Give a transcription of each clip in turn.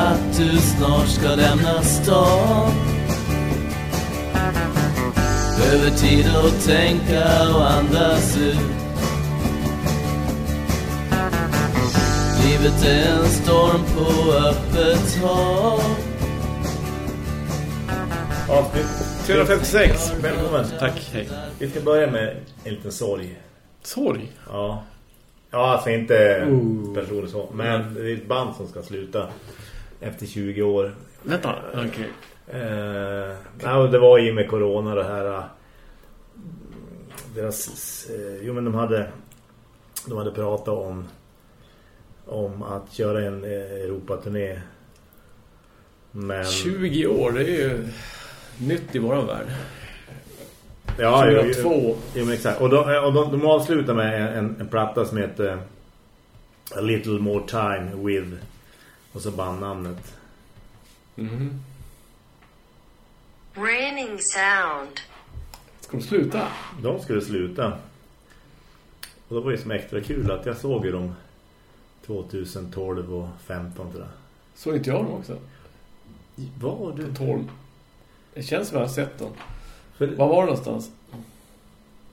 att du snart ska lämna stan Behöver tid att tänka och andas ut Livet är en storm på öppet hav Avsnitt 356. Välkommen. Tack, hej. Vi ska börja med en liten sorg. Sorg? Ja. Ja, alltså inte Oh. personer så. Men det är ett band som ska sluta efter 20 år. Vänta, okej. Eh, ja, och det var i med corona det här. eh, Deras, eh, jo men de hade de hade pratat om om att köra en eh, Europaturné. Men 20 år, det är ju nytt i våran värld. ja, jo, jo, 2002. jo, men exakt. Och, de, och de, de avslutar med en, en platta som heter A Little More Time With och så bandnamnet. Mhm. Raining sound. Ska de sluta? De skulle sluta. Och då var det som extra kul att jag såg ju dem 2012 och 15 tror jag. Såg inte jag dem också? Var du? På 12. Det känns som jag har sett dem. För, Var var det någonstans?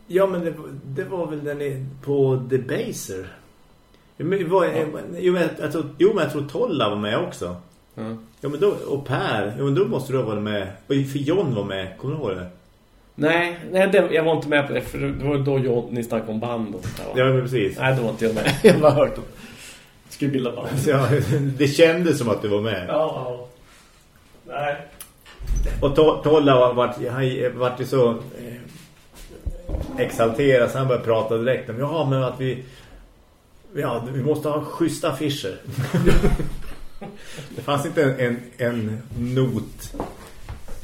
ja men det, det var väl den på The Baser. Jo men, jo, jag tror, jo men jag tror Tolla var med också. Ja. Ja men då, och Per, jo men då måste du ha varit med. Och för John var med, kommer du ihåg det? Nej, nej det, jag var inte med på det. För det var då jag, ni snackade om band och sånt där? Ja men precis. Nej, då var inte jag med. Jag har bara hört om. Skulle bilda band. Ja, det kändes som att du var med. Ja, ja. Nej. Och To- Tolla var, var, han var ju så eh, exalterad så han började prata direkt om ja men att vi ja, vi måste ha schyssta affischer. det fanns inte en, en, not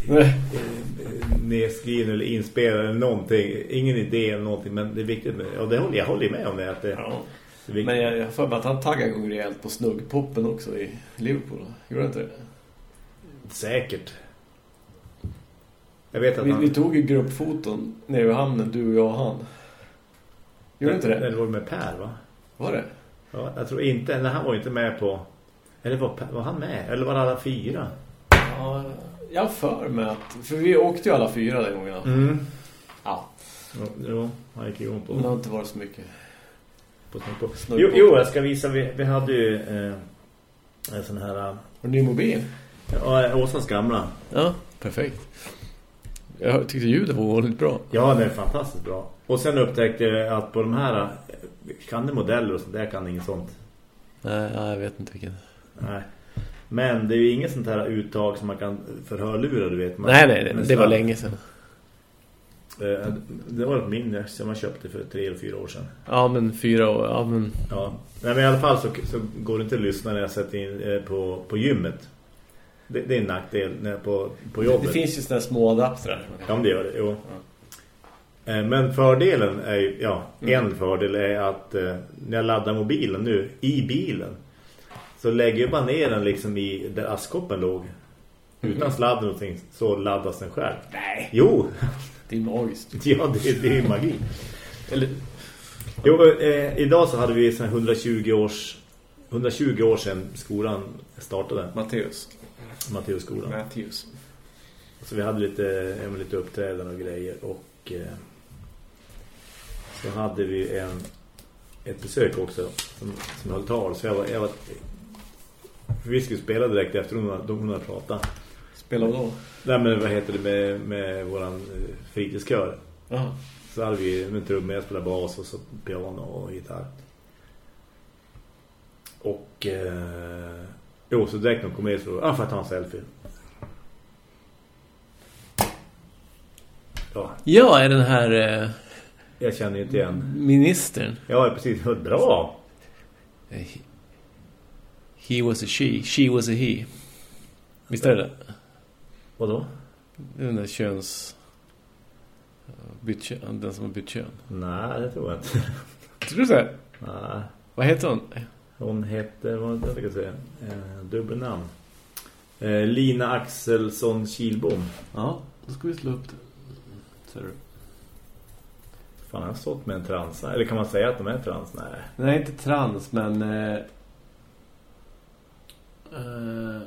Nej. eh, nedskriven eller inspelad eller någonting. Ingen idé eller någonting men det är viktigt med, och det håller, jag håller med om det. Att det, Ja. det. Men jag, jag för mig att han taggade igång rejält på snuggpoppen också i Liverpool. Gjorde inte det? Säkert. Jag vet att Vi, han... vi tog ju gruppfoton nere i hamnen, du och jag och han. Gjorde inte det? det var med Per va? Var det? Ja, jag tror inte, eller han var inte med på eller var, var han med? Eller var alla fyra? Ja, jag för mig att... För vi åkte ju alla fyra den gången. Mm. Ja, Jo, jo, han gick igång men det på, har inte varit så mycket. på, på, på. Jo, på. jo, jag ska visa, vi, vi hade ju eh, en sån här Har du ny mobil? ja, Åsans gamla. Ja, perfekt. Jag tyckte ljudet var väldigt bra. Ja, den är fantastiskt bra. Och sen upptäckte jag att på de här kan det modeller och sånt där kan inget sånt. Nej, ja, jag vet inte vilken. Nej. Men det är ju inget sånt här uttag som man kan förhörlura, du vet. Man, nej, nej, med det var länge sedan. Eh, Det var ett minne som man köpte för tre eller fyra år sedan. Ja, men fyra år. Ja, men... Ja, Nej, men i alla fall så, så går det inte att lyssna när jag sätter in eh, på, på gymmet. Det, det är en nackdel när på, på jobbet. Det finns ju sådana små adaptrar. Ja, men det gör det, jo. Men fördelen är ju, ja, Mm. en fördel är att eh, när jag laddar mobilen nu i bilen så lägger jag bara ner den liksom i där askkoppen låg. Utan sladd och någonting så laddas den själv. Nej, Jo, det är magiskt. ja det, det är magi. Eller, jo, eh, idag så hade vi sån här 120 års 120 år sedan skolan startade, Matteus. Matteusskolan. Matteus. Så vi hade lite, lite uppträdanden och grejer och eh, så hade vi en, ett besök också som, som höll tal. Så jag var, jag var för vi skulle spela direkt efter hon, hade- hon hade pratat. Spelar vad då? Nej men vad heter det med, med våran eh, fritidskör. Jaha. Så hade vi en trummor, jag spelade bas och så piano och gitarr. Och eh, jo, så direkt när de kom med så ah, får jag ta en selfie. Ja, Ja, är den här eh, jag känner ju inte igen. ministern. Ja, precis. Bra. Eh, He was a she, she was a he. Visst är det? Vadå? Den där köns... Bytt kön, den som har bytt kön. Nej, det tror jag inte. Tror du det? Nej. Vad heter hon? Hon heter, vad jag ska säga, eh, dubbelnamn. Eh, Lina Axelsson Kilbom. Ja, då ska vi slå upp det. Ser du? fan har jag stått med en trans? Eller kan man säga att de är trans? Nej. Nej, inte trans, men... Eh, eh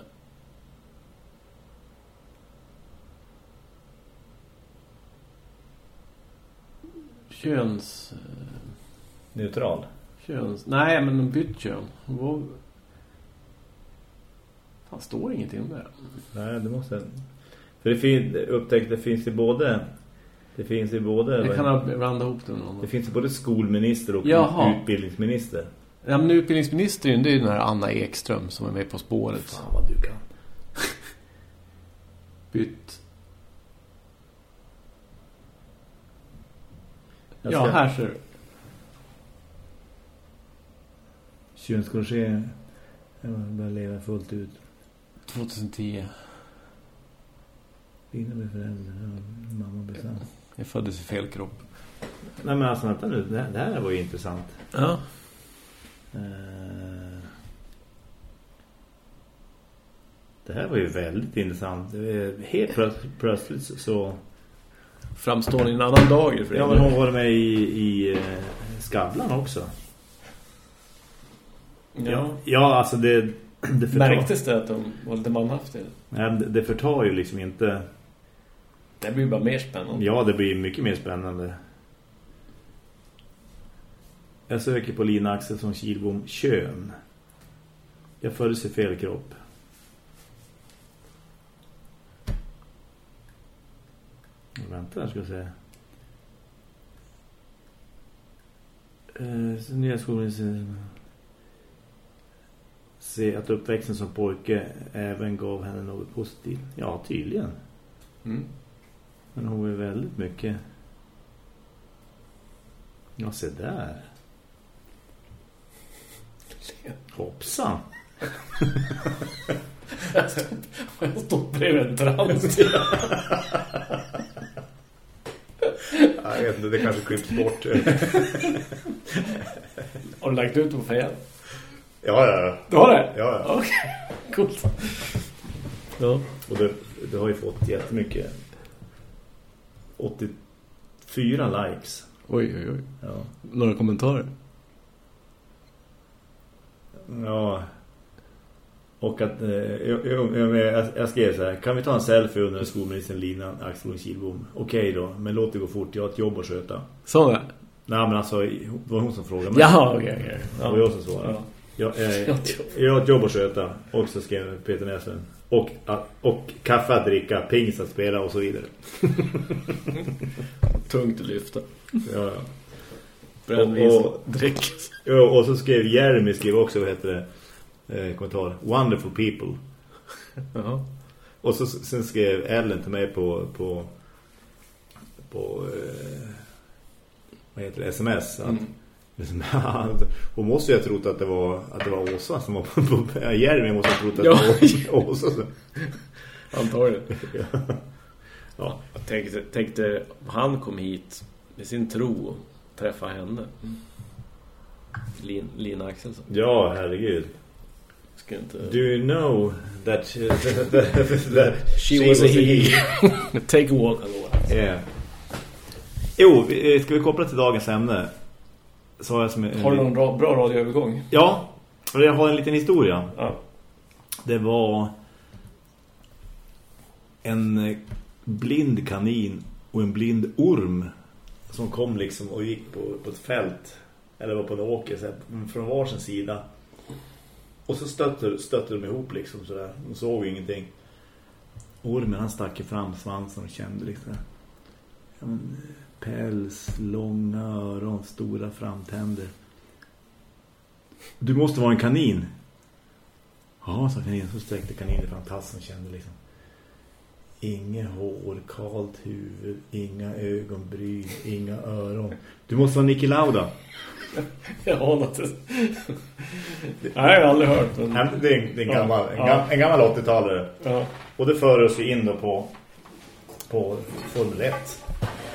köns... Eh, Neutral? Köns... Nej, men de bytt kön. Var... Fan, står ingenting om det. Nej, det måste... För det upptäckte finns ju både det finns ju både... Jag kan ha blandat ihop det med någon. Det finns ju både skolminister och Jaha. utbildningsminister. Ja, men utbildningsministern det är ju den här Anna Ekström som är med På spåret. Fan vad du kan. Bytt. Jag Ja, ska- här ser du. Könskorrigering. Jag börjar leva fullt ut. 2010. Vinna med föräldrar. Ja, mamma blir sann. Jag föddes i fel kropp. Nej men alltså vänta nu. Det här, det här var ju intressant. Ja. Eh, Det här var ju väldigt intressant. Helt plöts- plötsligt så... Framstår i en annan dager för Ja, men hon var med i, i eh, Skavlan också. Ja. ja alltså det... det förtar, Märktes det att de var lite manhaftiga? Nej, det, det förtar ju liksom inte... Det blir bara mer spännande. Ja, det blir mycket mer spännande. Jag söker på Lina Axelsson Kilbom kön. Jag föddes i fel kropp. Vänta, jag ska se. Eh, så nya skolan se att uppväxten som pojke även gav henne något positivt. Ja, tydligen. Mm. Men hon är väldigt mycket... Ja, se där. Hoppsan. Jag stod bredvid en trans. Jag vet inte, det kanske klipps bort. Har du lagt ut på fel? ja, ja, Du har det? ja. ja. Okej, coolt. Ja. Och det, det har ju fått jättemycket. 84 likes. Oj, oj, oj. Ja. Några kommentarer? Ja. Och att eh, jag, jag, jag, skrev så här. Kan vi ta en selfie under skolministern Lina Axel Kilbom? Okej då, men låt det gå fort. Jag har ett jobb att sköta. Så där? Nej men alltså, det var hon som frågade mig. Jaha, okej, okej. Det var jag som svarade. Ja. Jag, eh, jag har ett jobb att sköta. Och så skrev Peter Näslund. Och, och kaffe att dricka, pings att spela och så vidare. Tungt att lyfta. Ja, ja. Brännvin Och- och. Ja, och så skrev Jeremy skrev också, vad heter det? Eh, kommentar. Wonderful people. Jaha. Och så sen skrev Ellen till mig på på på eh, vad heter det? SMS att Mm. Liksom, hon måste ju ha trott att det var att det var Åsa som var på, på ja, Jeremy måste ha trott att Ja. det var Åsa. som- Antagligen. Ja. Jag tänkte, tänkte han kom hit med sin tro och träffa henne. Lin, Lina Axelsson. Ja, herregud. Inte... Do you know that, that, that, that She, was, a he. Take a walk water. Yeah. Jo, ska vi koppla till dagens ämne? Har jag som en, Har du någon bra, bra radioövergång? Ja, och jag har en liten historia. Ja. Det var en blind kanin och en blind orm som kom liksom och gick på, på ett fält eller var på en åker så här, från varsin sida. Och så stötte, stötte de ihop liksom sådär. De såg ingenting. Ormen han stack fram svansen och kände liksom ja, men, päls, långa öron, stora framtänder. Du måste vara en kanin. Ja, sa kaninen. Så sträckte kaninen fram tassen kände liksom. Inga hår, kalt huvud, inga ögonbryn, inga öron. Du måste vara Niki Lauda. Jag har något. Jag har aldrig hört. Men... Det är en, det är en gammal, en ja. gam, en gammal 80-talare. Ja. Och det för oss in då på, på Formel 1.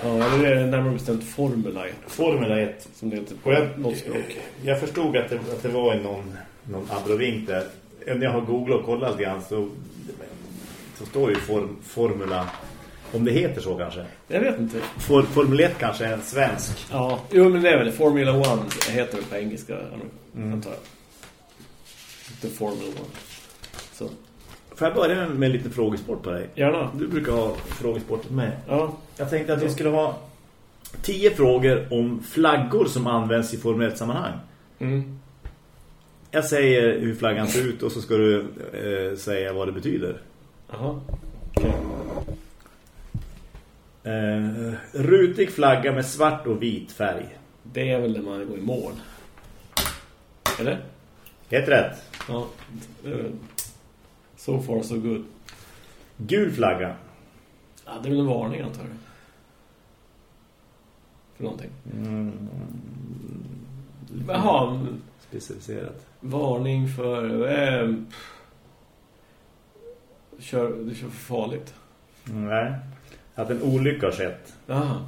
Ja, eller är det närmare bestämt Formula 1. Formel 1. Som det heter på jag, något språk. jag förstod att det, att det var någon, någon abrovink där. När jag har googlat och kollat lite grann så, så står ju form, Formula... Om det heter så kanske. Jag vet inte. For, Formel 1 kanske är en svensk. Ja, jo men det är väl Formula 1 heter det på engelska Mm. antar jag. The Formula 1. Så, Får jag börja med en liten frågesport på dig? gärna. Du brukar ha frågesportet med. Ja, Jag tänkte att vi skulle ha Tio frågor om flaggor som används i Formel 1-sammanhang. Mm. Jag säger hur flaggan ser ut och så ska du eh, säga vad det betyder. Jaha. Eh, rutig flagga med svart och vit färg. Det är väl när man går i mål. Eller? Helt rätt. Ja. So far so good. Gul flagga. Ja, det är väl en varning antar jag. För någonting. Mm, Jaha, specificerat. varning för... Eh, kör, du kör för farligt. Nej. Att en olycka har skett. Jaha.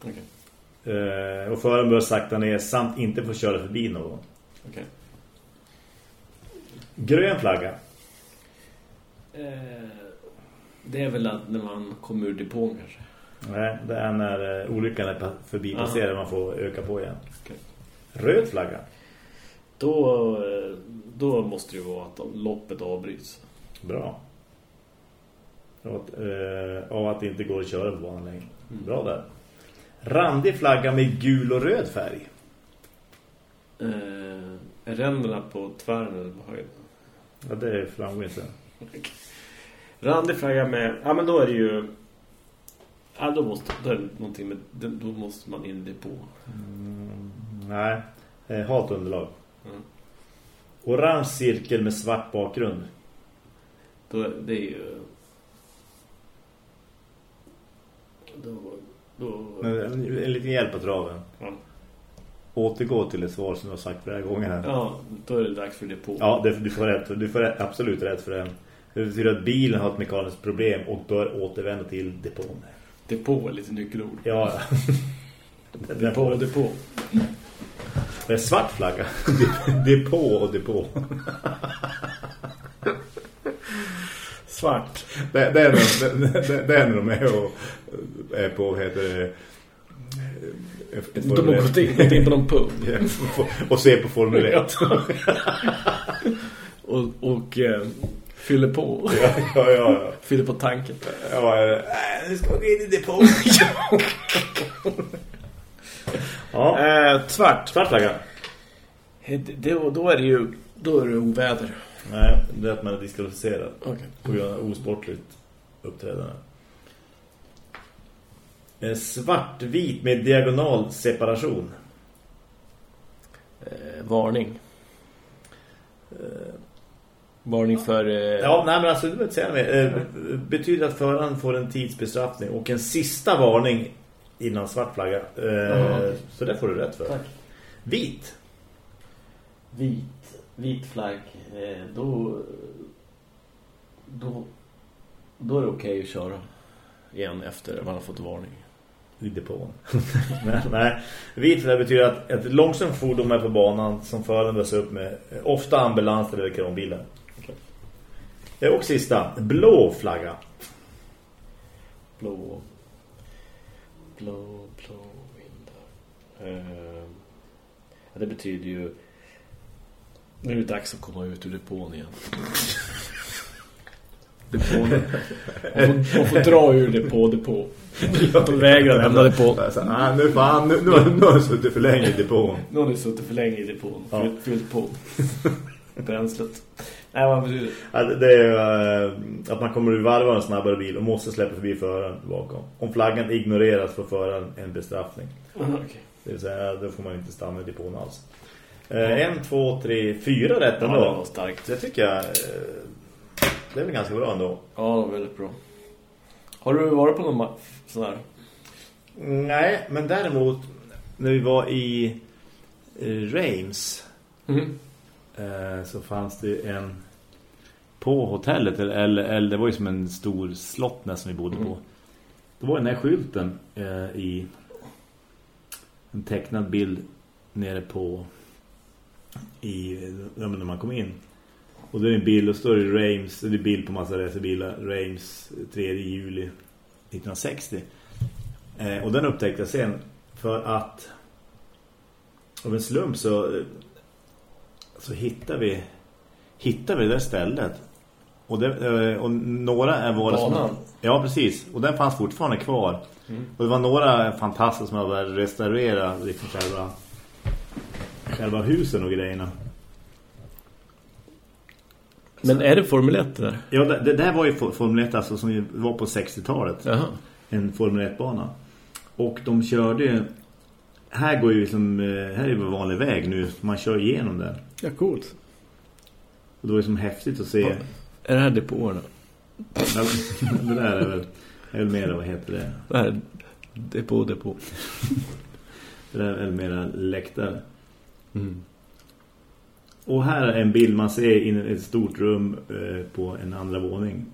Okej. Eh, och föraren bör sakta ner samt inte få köra förbi någon. Okej. Grön flagga. Eh, det är väl att när man kommer ur depån kanske. Nej, det är när eh, olyckan är pa- förbipasserad man får öka på igen. Okej. Röd flagga. Då, eh, då måste det ju vara att loppet avbryts. Bra. Och att, eh, och att det inte går att köra på banan längre. Bra där. Randig flagga med gul och röd färg. Eh, är ränderna på tvären eller på höjden? Ja, det framgår inte. Randig flagga med... Ja, men då är det ju... Ja, då måste, då är det någonting med... Då måste man in i depå. Mm, nej, eh, halt underlag. Mm. Orange cirkel med svart bakgrund. Då, det är ju... Då... då Men En, en liten hjälp på traven. ja. Återgå till ett svar som du har sagt flera gånger här. ja, då är det dags för depå. Ja, det, du får rätt. Du får rätt, absolut rätt för den. Det betyder att bilen har ett mekaniskt problem och bör återvända till depån. Depå är lite nyckelord. Ja, Depå, depå. det är svart flagga. depå och depå. Svart. Det, det, är när, det, är när de är, och, är på, heter det, De har gått in, gått in på någon pub. Ja, och se på Formel 1. och och eh, fyller på. Ja, ja, ja. Fyller på tanken. ja äh, nu ska vi in i depån. ja, Eh, svart flagga. Eh, det- Då, då är det ju då är det oväder. Nej, det är att man är diskvalificerad Okej. på grund av osportligt uppträdande. Eh, Svartvit med diagonal separation. Eh, varning. Varning för... Eh, Ja, nej men alltså, du vet säga mer. Eh, betyder att föraren får en tidsbestraffning och en sista varning innan svart flagga. Eh, Jaha. Så det får du rätt för. Tack. Vit. Vit, vit flagg. Eh, då, då, då är det okej att köra igen efter man har fått varning. i depån. nej, nej. Vit flagga betyder att ett långsamt fordon är på banan som föraren dras upp med eh, ofta ambulans eller kranbilar. Eh, Och sista, blå flagga. Blå, blå, blå vindar. Eh, det betyder ju nu är det dags att komma ut ur depån igen. Depån. Man får, man får dra ur depå, depå. De vägrar lämna depån. Så, ah, nu fan, nu, nu, nu har jag suttit för länge i depån. Nu har ni suttit för länge i depån. Ja. Fyllt på. Bränslet. Nej, vad betyder det? Ja, är eh, att man kommer ur varva en snabbare bil och måste släppa förbi föraren bakom. Om flaggan ignoreras får föraren en bestraffning. Okej. Det vill säga, då får man inte stanna i depån alls. Eh, en, två, tre, fyra rätt Ja, ändå. det var starkt. Det tycker jag... Eh, det är väl ganska bra ändå. Ja, väldigt bra. Har du varit på någon sån här? Nej, men däremot när vi var i Reims Mm. Eh, så fanns det en på hotellet eller, eller, det var ju som en stor slott nästan vi bodde på. Då var den här skylten eh, i en tecknad bild nere på i ja, när man kom in. Och då är det en bild och står det Reims, det är bild på massa resebilar, Reims 3 juli 1960. Eh, och den upptäckte jag sen för att av en slump så så hittar vi hittar vi det där stället Och, det, eh, och några är var Banan? Ja, precis. Och den fanns fortfarande kvar. Mm. Och det var några fantastiska som hade börjat restaurera liksom själva, själva husen och grejerna. Men är det Formel 1 där? Ja, det, det där var ju for- Formel 1 alltså, som var på 60-talet. Jaha. En Formel 1-bana. Och de körde ju... Här går ju liksom... eh, Här är ju vanlig väg nu. Man kör igenom den. Ja, coolt. Och det var ju som häftigt att se... Är det här depåerna? Ja, det där är väl... Är väl mer, vad heter det? Det här är depå, depå. Det där är väl mera läktare. Mm. Och här är en bild man ser in i ett stort rum eh, på en andra våning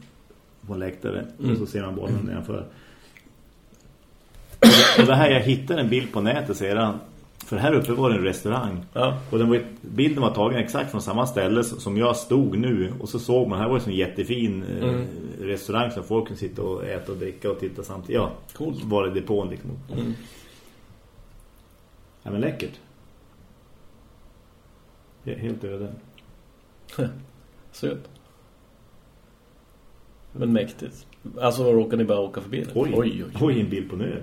på en läktare. Mm. Och så ser man bollen nedanför. Och det här, jag hittade en bild på nätet sedan. För här uppe var det en restaurang. Ja. Och den var, bilden var tagen exakt från samma ställe som jag stod nu. Och så såg man, här var det en jättefin eh, Mm. restaurang som folk kunde sitta och äta och dricka och titta samtidigt. Ja, Coolt. var det depån liksom. Mm. Ja, men läckert. He- Helt öde. Söt. Men mäktigt. Alltså råkar ni bara åka förbi? Oj, oj, oj. oj en bild på nu.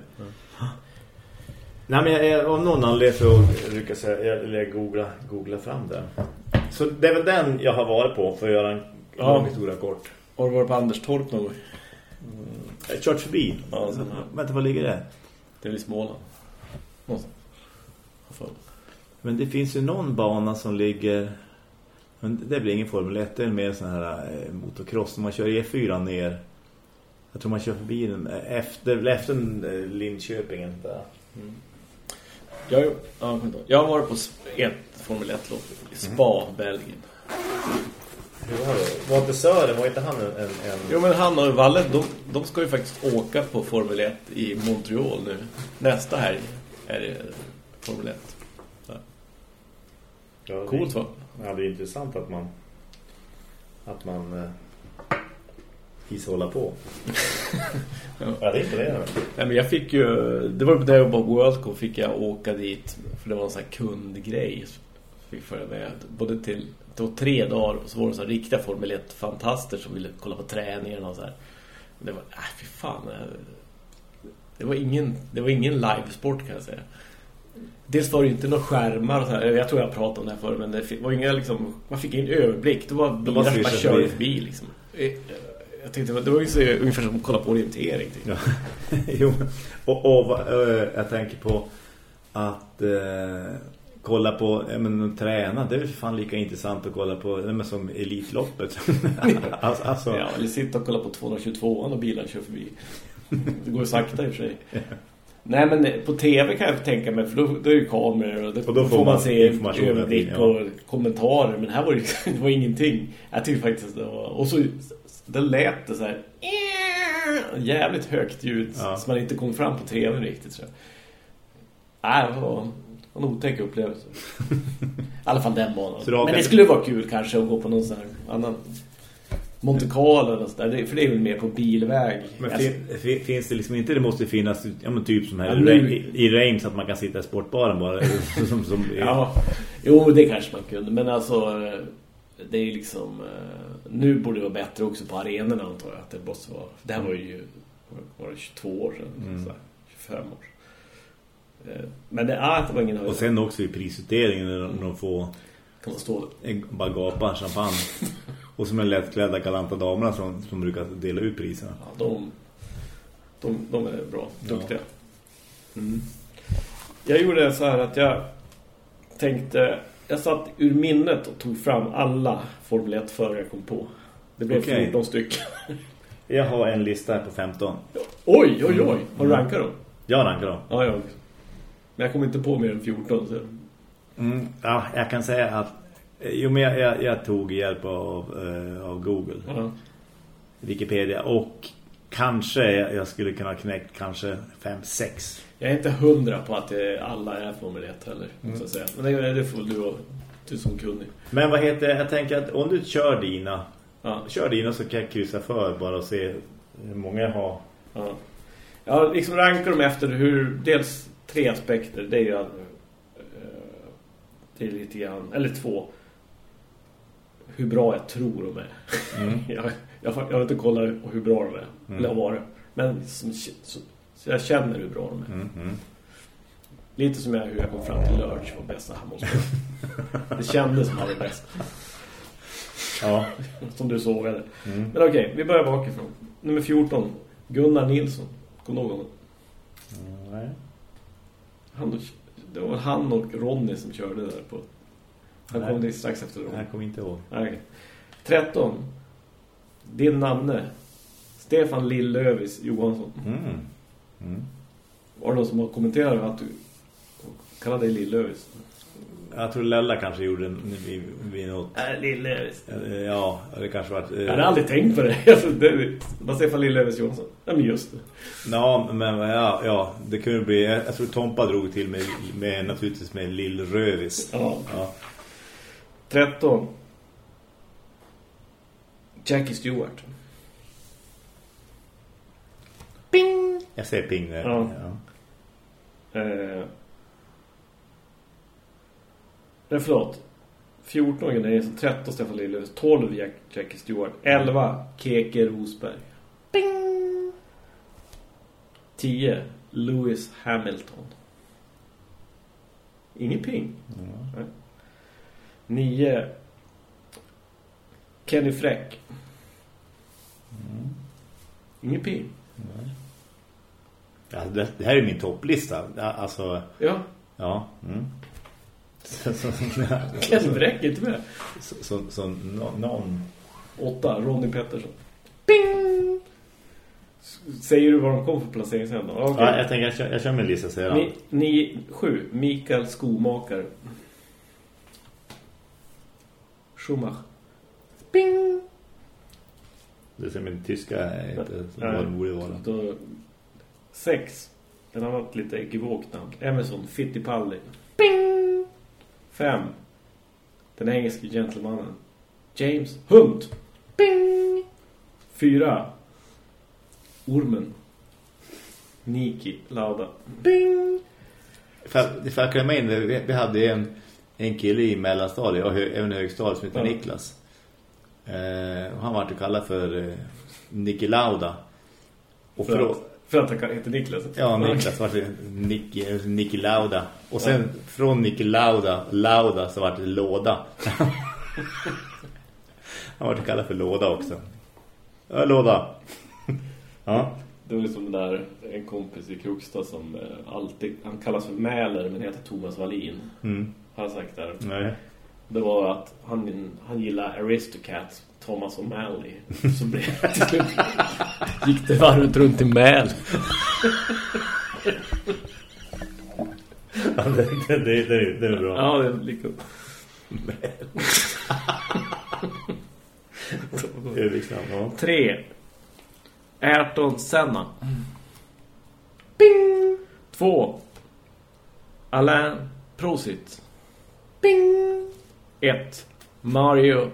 Nej, men jag, jag, om någon anledning så rycka sig, jag, eller jag googla, googla fram den. Så det är väl den jag har varit på för att göra en Ja. lång historia kort. Har du varit på Anderstorp någon gång? Jag har kört förbi. Ja, sen här. Vänta, vad ligger det? Det är väl i Småland. Någonstans. Men det finns ju någon bana som ligger... Men det blir ingen Formel 1, det är mer sån här eh, motocross. Man kör E4 ner. Jag tror man kör förbi den eh, efter, efter eh, Linköpingen. Där. Jag, ja, jag har varit på ett Formel 1-lopp i Spa, Belgien. Hur var det? Var inte Sören, var inte han en... en. Jo, men han och Valle, de, de ska ju faktiskt åka på Formel 1 i Montreal nu. Nästa helg är det Formel 1. Ja, det- Coolt va? Ja, det är intressant att man att man eh, gissar hålla på. Ja. Det är inte det. Nej, men jag fick ju... Det var där jag var på World Cup fick jag åka dit. För det var en sån här kundgrej. Så Fick följa med både till... Det var tre dagar och så var det så här riktiga Formel 1-fantaster som ville kolla på träningen och så här. Det var... Äh, fy fan. eh, Det var ingen, det var ingen livesport kan jag säga. Dels var det inte några skärmar och så här. Jag tror jag pratade om det här förr, men det var inga liksom... Man fick ingen överblick. Det var bilar bara som bara swishade körde förbi. förbi liksom. Jag tänkte, det var ju så, ungefär som att kolla på orientering. Typ. Ja. jo, och, och eh, jag tänker på att eh, kolla på men, träna. Det är ju fan lika intressant att kolla på men, som Elitloppet. alltså, alltså, Ja, eller sitta och kolla på 222 och bilen kör förbi. Det går ju sakta i och för sig. Nej, men på tv kan jag tänka mig, för då, då är det kameror och, då, Och då får man se information hela överblick tiden, ja. och kommentarer. Men här var det, det var ingenting. Jag tyckte faktiskt det var... Och så det lät det så här... Jävligt högt ljud Ja. som man inte kom fram på tv riktigt. Så. Nej, det var en otäck upplevelse. I alla fall den banan. Så Men det skulle vara kul kanske att gå på någon sån här annan... Monte Carlo eller sådär. För det är väl mer på bilväg. Men Alltså, fin, fin, finns det liksom inte, det måste finnas ja, men typ som här Ja, nu- i, i Reims att man kan sitta i sportbaren bara. som, som, Ja, jo det kanske man kunde. Men alltså, eh, det är liksom... eh, Nu borde det vara bättre också på arenorna antar jag. Att det måste vara... Det här var ju var det 22 år sedan. Mm. Så här, 25 år. Eh, Men det, ah, det var ingen höjd. Och sen också i prisutdelningen när de, får kan man stå en, bara gapa champagne. Och som är lättklädda galanta damerna som, som brukar dela ut priserna. Ja, de, de, de är bra, duktiga. Mm. Jag gjorde så här att jag tänkte... Jag satt ur minnet och tog fram alla Formel 1-förare jag kom på. Det blev Okej. 14 stycken. Jag har en lista här på 15. Oj, oj, oj. Har du rankat dem? Jag rankar dem. Ja, jag. Men jag kom inte på mer än 14. Så. Mm, ja, jag kan säga att eh, jo, men jag, jag, jag tog hjälp av, eh, av Google, Ja. Wikipedia och kanske jag, skulle kunna knäcka kanske 5-6. Jag är inte hundra på att det, alla är Formel 1 heller. Måste jag säga. Men det, det får du, och- du som kunnig. Men vad heter jag tänker att om du kör dina Ja. kör dina så kan jag kryssa för bara och se hur många jag har. Ja. Jag liksom rankar dem efter hur dels tre aspekter. Det är ju att, eh, det är lite grann, eller två. hur bra jag tror de är. Mm. jag, jag, jag har inte kollat hur bra de är. Mm. Eller har varit. Men som, så, så jag känner hur bra de är. Mm, mm. Lite som jag, hur jag kom fram till Lurch var bästa handbollsspelare. det kändes som han var bäst. Ja. Som du sågade. Mm. Men okej, vi börjar bakifrån. Nummer 14. Gunnar Nilsson. Kommer du ihåg honom? Nej. Han, det var han och Ronny som körde där på... Han Nej. kom dit strax efter Ronny. Jag kommer inte ihåg. Nej, okej. 13. Din namne. Stefan Lillövis Johansson. Mm. Mm. Var det någon som har kommenterat att du kallade dig Lillövis? Jag tror Lella kanske gjorde en, vid, vid något... Äh, Lillövis. Ja, det kanske var... Jag hade aldrig tänkt på det. Alltså, det var Stefan Lillövis Johansson. Ja, men just det. Ja, men ja, ja, det kunde bli... Jag tror Tompa drog till med, med naturligtvis med Lill Rövis. Ja. Ja. 13. Jackie Stewart. Bing! Jag säger ping där. Ja. Ja. Eh, nej, förlåt. 14 Gunnar Nilsson, 13 Stefan Lillövis, 12 Jack, Jackie Stewart, 11 Keke Rosberg. Bing! 10 Lewis Hamilton. Ingen ping. Nej. 9 Kenny Fräck. Ingen ping. Ja, det, det här är min topplista. Ja, Alltså, Ja, ja. Mm. Fräck är inte med. så, så, så nå- någon... 8, Ronny Pettersson. Ping! Säger du vad de kom för placeringshem då? Okej. Ja, jag tänker jag kör, jag kör med en lista sedan. Ni, ni, sju, Mikael Skomakare. Schumacher. Ping! Det är min tyska är inte som Nej. vad det borde vara. Då, sex, den har varit lite ekivokt namn. Emerson Fittipaldi. Ping! Fem, den engelske gentlemannen. James Hunt. Ping! Fyra, Ormen. Niki Lauda. Ping! För, för att klämma in, vi, vi hade en, en kille i mellanstadiet och hö, även högstadiet som heter Ja. Niklas. Eh, han var ju kallad för eh, Nicky Lauda. Och För för, att, för att han heter Niklas. Ja, Niklas var det Nicky, Nicky Lauda. Och sen från Nicky Lauda, Lauda så var det Låda. han var kallad för Låda också. Ja, Låda. ja. Det var som den där, en kompis i Krokstad som eh, alltid, han kallas för Mäler men heter Thomas Wallin. Mm. Har jag sagt där. Nej. Det var att han, han gillar Aristocats, Thomas O'Malley. Så blev det till slut. Gick det varvet runt i Mäl. Ja, det, det, det, det, det är bra. Ja, det är lika. Överviktsnamn, ja. Tre. Ayrton Senna. Bing! Två. Alain Prosit. Bing! Ett. Mario.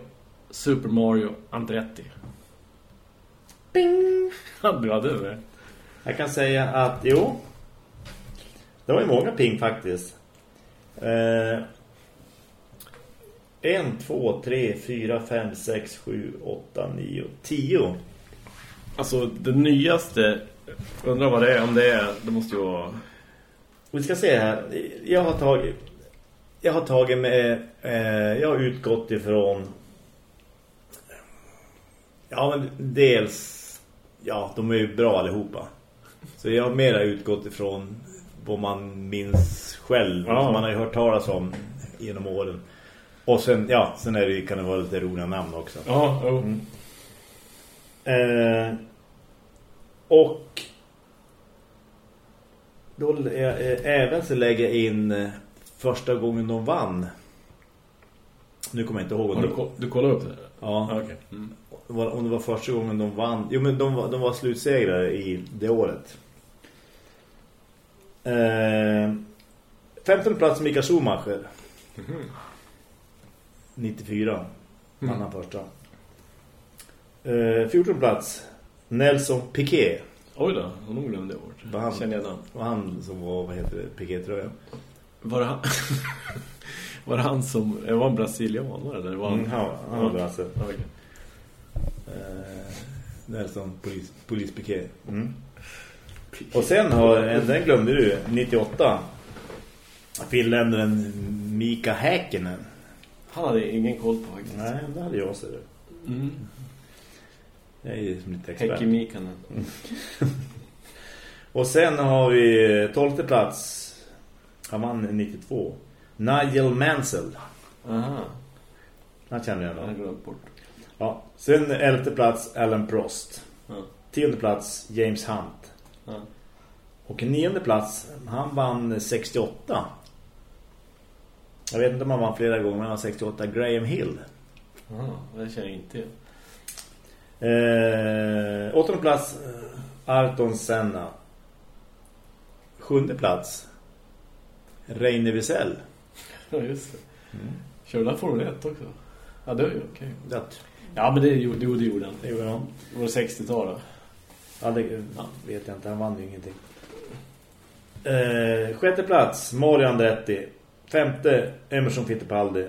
Super Mario Andretti. Bing! Du hade det. Jag kan säga att, jo. Det var ju många ping faktiskt. Eh, en, två, tre, fyra, fem, sex, sju, åtta, nio, tio. Alltså, det nyaste... Undrar vad det är. Om det är... Det måste ju vara... Vi ska se här. Jag har tagit... Jag har tagit med... Eh, jag har utgått ifrån... Ja, men dels... Ja, de är ju bra allihopa. Så jag har mera utgått ifrån vad man minns själv. Ja. Som man har ju hört talas om genom åren. Och sen, ja, sen är det, kan det vara lite roliga namn också. Ja, jo. Mm. Eh, och då eh, eh, även så lägger jag in eh, första gången de vann. Nu kommer jag inte ihåg Har du, du kollar upp det? ja, Okej. Mm. var, om det var första gången de vann. Jo, men de, var- de var slutsegrare i det året. Eh, 15 plats Mika Schumacher. 94 vann han första. Eh, 14 plats Nelson Piquet. Oj då, glömt det året. Vad han- Känner jag namn. Han som var, vad heter det, Piquet-tröja. Var det han... Var det han som... Var han brasilianare eller var han... Mm, han, han var bra alltså. Ja, okej. Eh, Nelson polis, polispiké. Mm. Och sen har, den glömde du, 98. Finländaren Mika Häkkinen. Han hade ingen koll på faktiskt. Nej, det hade jag ser du. Mm. Jag är ju som lite expert. Häcki Mikanen. Och sen har vi 12 plats. Han vann 92. Nigel Mansell. Aha. Han känner jag Jag då. har glömt bort. Ja. Sen 11 plats Alan Prost. Ja. 10 plats James Hunt. Ja. Och nionde plats, han vann 68. Jag vet inte om han vann flera gånger, men han vann 68. Graham Hill. Aha, det känner jag inte. Eh, åttonde plats, Arton Senna. Sjunde plats, Reine Wiesel. Ja, just det. Körde han Formel 1 också? Ja, det var ju okej. Det, Ja, men det gjorde, jo, det gjorde han. det gjorde han. Det var 60-tal då. Ja, det ja, vet jag inte, han vann ju ingenting. Eh, sjätte plats, Mario Andretti. Femte, Emerson Fittipaldi.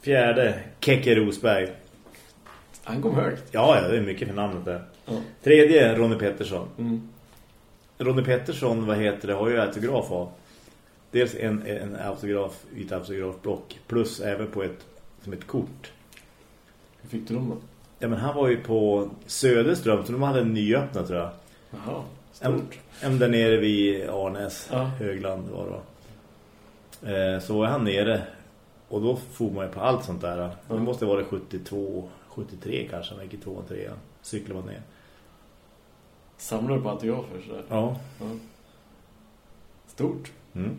Fjärde, Keke Rosberg. Han kom högt. Ja, ja, det är mycket för namnet där. Ja. Tredje, Ronny Pettersson. Mm. Ronny Pettersson, vad heter det, har ju autograf av. Dels en, en autograf, ett autografblock. Plus även på ett, som ett kort. Hur fick du dem då? Ja, men han var ju på Söderström, så de hade en nyöppnat tror jag. Jaha, stort. en där nere vid Arnäs, Ja. Högland var det va? eh, Så var han nere. Och då får man ju på allt sånt där. Det Ja. måste vara 72, 73 kanske, han gick i 2 och 3. Cyklar man ner. Samlar du på autografer sådär? Ja. Ja. Stort. Mm.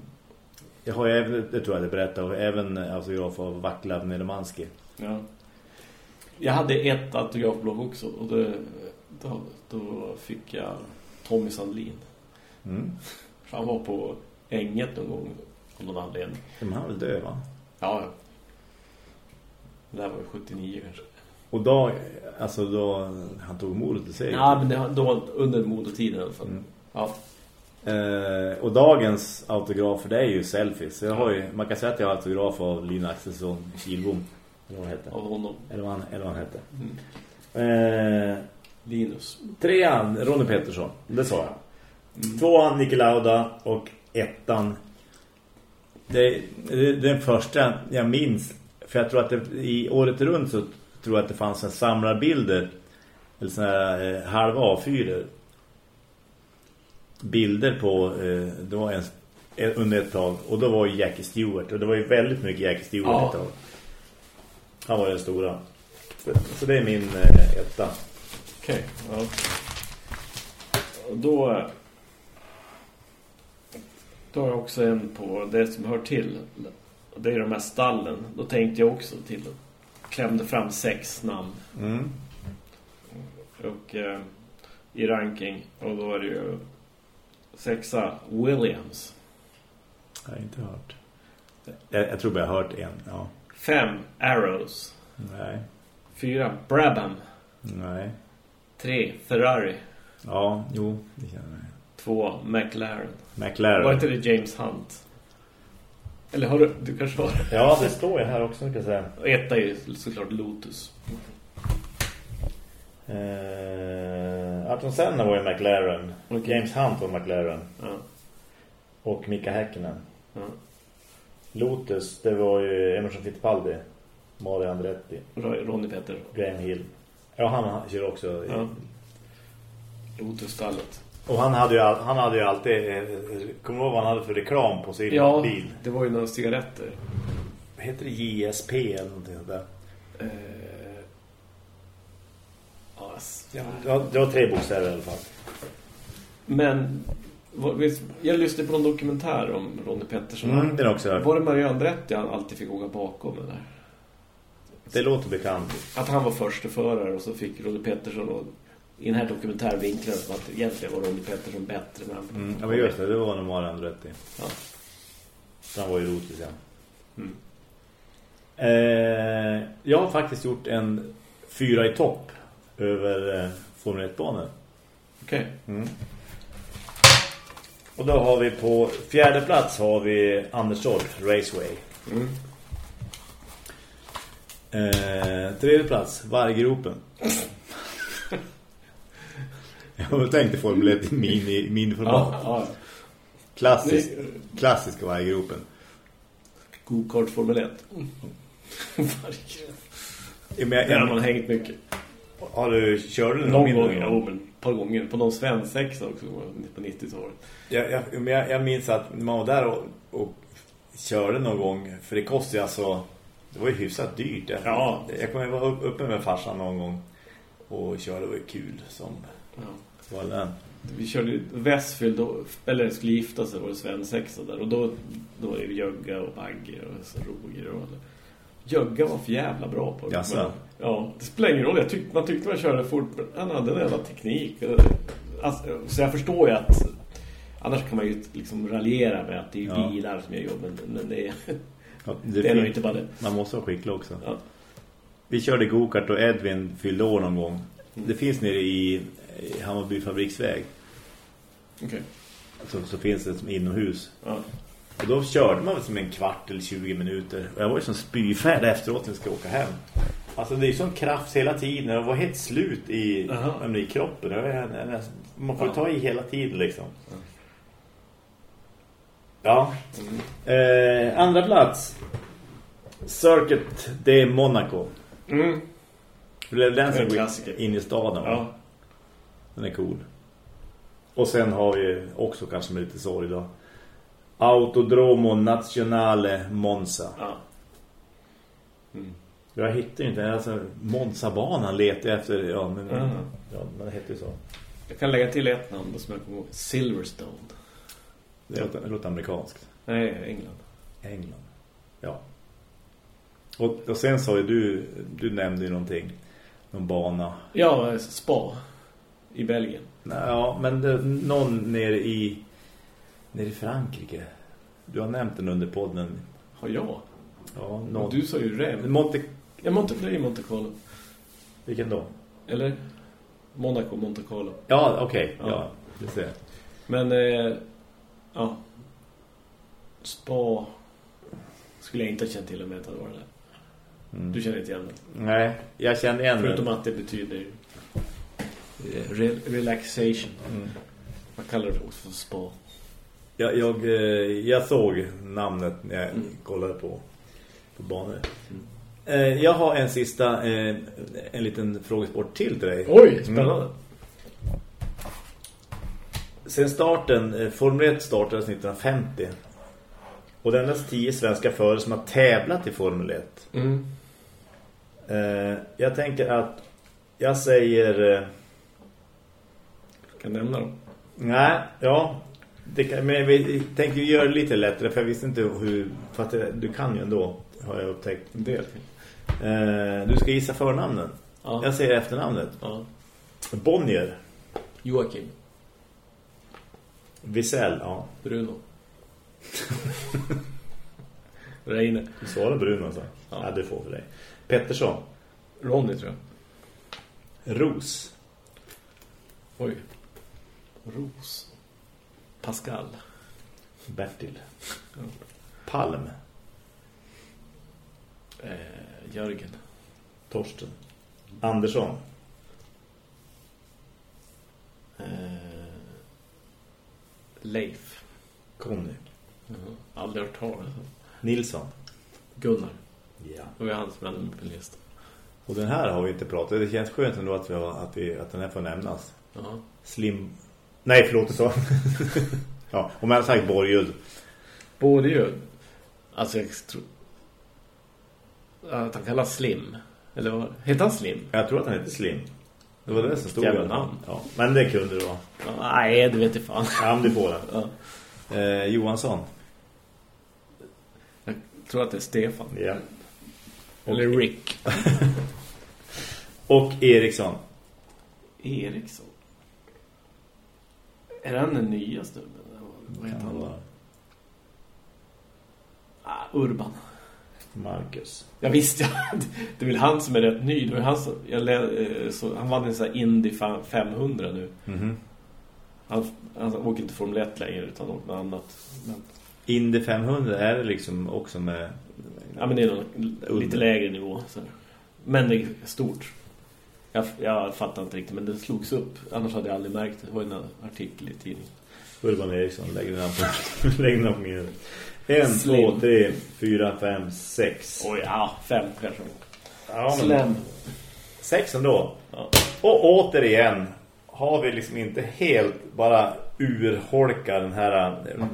Jag har ju även, det tror jag det berättar, och även autograf av Vaclav Nedermanski. Ja. Jag hade ett autografblock också och det, då, då fick jag Tommy Sandlin. Mm. Han var på Änget någon gång av någon anledning. Men han väl död va? Ja, ja. Det där var ju 79 kanske. Och då, alltså då han tog modet till sig. Ja, men det, då under modetiden i alla fall. Mm. Ja. Eh, och dagens autografer det är ju selfies. Så jag har ju, man kan säga att jag har autograf av Lina Axelsson Kilbom. Eller vad han hette. Av honom. Eller vad han, eller vad han hette. Mm. Eh, Linus. trean, Ronny Pettersson. Det sa jag. Mm. Tvåan, Niki Lauda. Och ettan. Det, det, det är den första jag minns. För jag tror att det, i året runt så tror jag att det fanns en samlarbilder. Eller såna här eh, halva A4 bilder på eh, det var en, en, under ett tag och då var ju Jackie Stewart och det var ju väldigt mycket Jackie Stewart Ja. ett tag. Han var den stora. Så, så det är min eh, etta. Okej, ja. Och då... Då har jag också en på det som hör till. Det är de här stallen. Då tänkte jag också till. Klämde fram sex namn. Mm. Och eh, i ranking. Och då är det ju sexa Williams. Jag har inte hört. Jag, jag tror bara jag har hört en. Ja. Fem Arrows. Nej. Fyra Brabham. Nej. Tre Ferrari. Ja, jo, det känner jag. Två McLaren. McLaren. Var inte det James Hunt? Eller har du, du kanske har Ja, det står ju här också kan jag säga. Och Etta är ju såklart Lotus. Eh, Arton Senna var ju McLaren. Okej. James Hunt var McLaren. Ja. Och Mika Häkkinen. ja. Lotus, det var ju Emerson Fittipaldi. Mario Andretti. Ronny Petter. Graham Hill. Ja, han kör också. Ja. Lotus-stallet. Och han hade ju, han hade ju alltid... Kommer du ihåg vad han hade för reklam på sin Ja, bil? det var ju några cigaretter. Heter det? JSP eller någonting sånt där. Eh, ja, s- Ja, det var- tre bokstäver i alla fall. Men jag lyssnade på en dokumentär om Ronny Pettersson. Mm, den också. Var det Mario Andretti han alltid fick åka bakom där? Det låter bekant. Att han var första förare och så fick Ronny Pettersson och i den här dokumentärvinkeln som att egentligen var Ronny Pettersson bättre men Mm. Ja, men just det. Det var nog Mario Andretti. Ja. Så han var ju rolig sen. Mm. Eh, jag har faktiskt gjort en fyra i topp över eh, Formel 1-banor. Okej. Mm. Och då har vi på fjärde plats har vi Anderstorp Raceway. Mm. Eh, tredje plats, varggropen. Jag tänkte Formel 1 i mini, miniformat. Ja, ja. Klassisk, Nej. klassiska varggropen. Go-kart Formel 1. Varje Ja, men jag- har man hängt mycket. Har du kört den Någon gång, ja, men ett par gånger. På någon svensexa också på 90-talet. Jag, jag, men jag, jag minns att man var där och, och körde någon gång. För det kostade alltså... Det var ju hyfsat dyrt. Jag, Ja. jag kommer vara upp, uppe med farsan någon gång. Och körde, det var ju kul som Ja. var den. Vi körde då, eller skulle gifta sig, var det svensexa där. Och då, då var det Jögga och Bagge och så Roger och. Jögga var för jävla bra på det. Jaså? Ja, det spelar ingen roll. Jag tyckte, man tyckte man körde fort, men han hade en jävla teknik. Alltså, så jag förstår ju att... Annars kan man ju liksom raljera med att det är Ja. bilar som gör jobbet. Men det, Ja, det är fin- nog inte bara det. Man måste vara skicklig också. Ja. Vi körde gokart och Edvin fyllde år någon gång. Mm. Det finns nere i, Hammarby fabriksväg. Okej. Så, så finns det som inomhus. Ja. Och då körde man väl som en kvart eller 20 minuter. Och jag var ju som spyfärd efteråt när jag ska åka hem. Alltså det är ju sån kraft hela tiden. Jag var helt slut i, ja, men i kroppen. Man får Ja. ta i hela tiden liksom. Ja. Mm. Eh, andra plats. Circuit de Monaco. Mm. Det är den som går in i staden. Ja. Den är cool. Och sen har vi också kanske med lite sorg då. Autodromo Nazionale Monza. Ja. Mm. Jag hittar ju inte, alltså Monza-banan letar jag efter, ja men, Mhm. ja, men det heter ju så. Jag kan lägga till ett namn som jag kommer ihåg. Silverstone. Det låter, det låter amerikanskt. Nej, England. England. Ja. Och, och sen sa ju du, du nämnde ju någonting. Någon bana. Ja, Spa. I Belgien. Nej, Ja, men det, någon nere i nere i Frankrike. Du har nämnt den under podden. Har jag? Ja, någon. du sa ju Rem. Monte, Ja, Monte, det är ju Monte Carlo. vilken då? Eller? Monaco, Monte Carlo. Ja, okej. Ja. Ja, det ser jag. Men, eh, ja. Spa skulle jag inte ha känt till om jag inte hade varit där. Mm. Du känner inte igen det. Nej, jag kände igen Förutom den. att det betyder eh, re relaxation. Mm. Man kallar det också för spa. Jag, jag, eh, jag såg namnet när jag Mm. kollade på, på banor. Eh, Jag har en sista, eh, en liten frågesport till till dig. Oj, spännande. Sen starten, eh, Formel 1 startades 1950. Och det är endast tio svenska förare som har tävlat i Formel 1. Mm. Eh, Jag tänker att jag säger... eh, Kan nämna dem. Nej, ja. Kan, men vi tänker göra det lite lättare för jag visste inte hur... För att du kan ju ändå, har jag upptäckt. En del. Eh, du ska gissa förnamnen. Ja. Jag säger efternamnet. ja. Bonnier. Joakim. Wiesel, ja. Bruno. Reine. Du svarar Bruno så. Ja. Ja. det får för dig. Pettersson. Ronny tror jag. Ros. Oj. Ros. Pascal. Bertil. Palm. Eh, Jörgen. Torsten. Andersson. Eh, Leif. Conny. Aldrig hört talas om. Nilsson. Gunnar. Ja. Det var han som hade på listan. Och den här har vi inte pratat. Det känns skönt ändå att, vi har, att, vi, att den här får nämnas. Ja. Slim... Nej, förlåt, det sa Ja, om jag hade sagt Borgud. Ju. Alltså jag tror... Att han kallas Slim. Eller vad? Heter han Slim? Jag tror att han heter Slim. Det var det som stod. I namn. Ja, men det kunde det vara. Nej, det vet jag fan. Ja, men du får det. Ja. Eh, Johansson. Jag tror att det är Stefan. Ja. Eller Rick. Och Eriksson. Eriksson. Är han den nya snubben? Vad heter han då? Ah, Urban. Marcus. Jag visste ja. Det är väl han som är rätt ny. Det var han, som, lä, eh, så, han vann en sån här Indy 500 nu. Mhm. Han, han åker inte Formel 1 längre utan åker något annat. Men, Indy 500 är det liksom också med... ja, men det är någon, lite lägre nivå. Så. Men det är stort. Jag, jag fattar inte riktigt, men det slogs upp. Annars hade jag aldrig märkt det. Det var en artikel i tidningen. Urban Eriksson lägger den på, lägger den på min. En, Slim. två, tre, fyra, fem, sex. Oj, ja, fem kanske. Ja, Slem. sex ändå. Ja. Och återigen har vi liksom inte helt bara urholkat den här eh,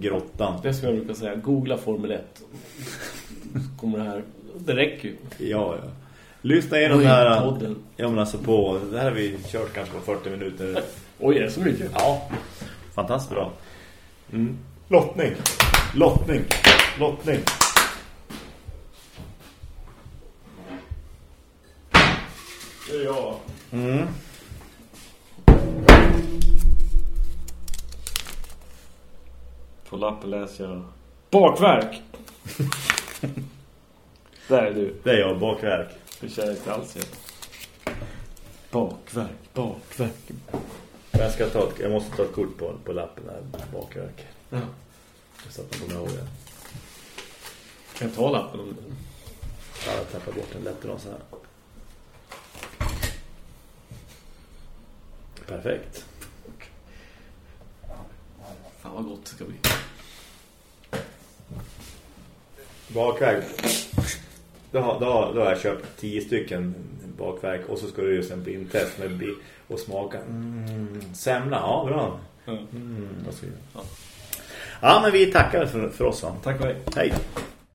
grottan. Det som jag brukar säga, googla Formel 1. Kommer det här. Det räcker ju. Ja, ja. Lyssna igenom den här... Ja, men alltså på... Det här har vi kört kanske på 40 minuter. Oj, är det så mycket? Ja, fantastiskt bra. Mm. Lottning. Lottning. Lottning. Det är jag. Mm. På lappen läser jag bakverk. Där är du. Det är jag, bakverk. Det känner inte alls igen. Bakverk, bakverk. Jag, ska ta ett, jag måste ta ett kort på, på lappen här, bakverk. Ja. Så att man kommer ihåg det. Kan jag ta lappen om Ja, jag tappar bort den lätt så här. Perfekt. Fan vad gott det ska bli. Bakverk. Då, har- då, har- då har jag köpt tio stycken bakverk och så ska du göra en blindtest med bi och smaka. Mm, semla, ja bra. Mm, och så vidare. Ja. Ja, men vi tackar för, för oss. va? Tack och hej. Hej.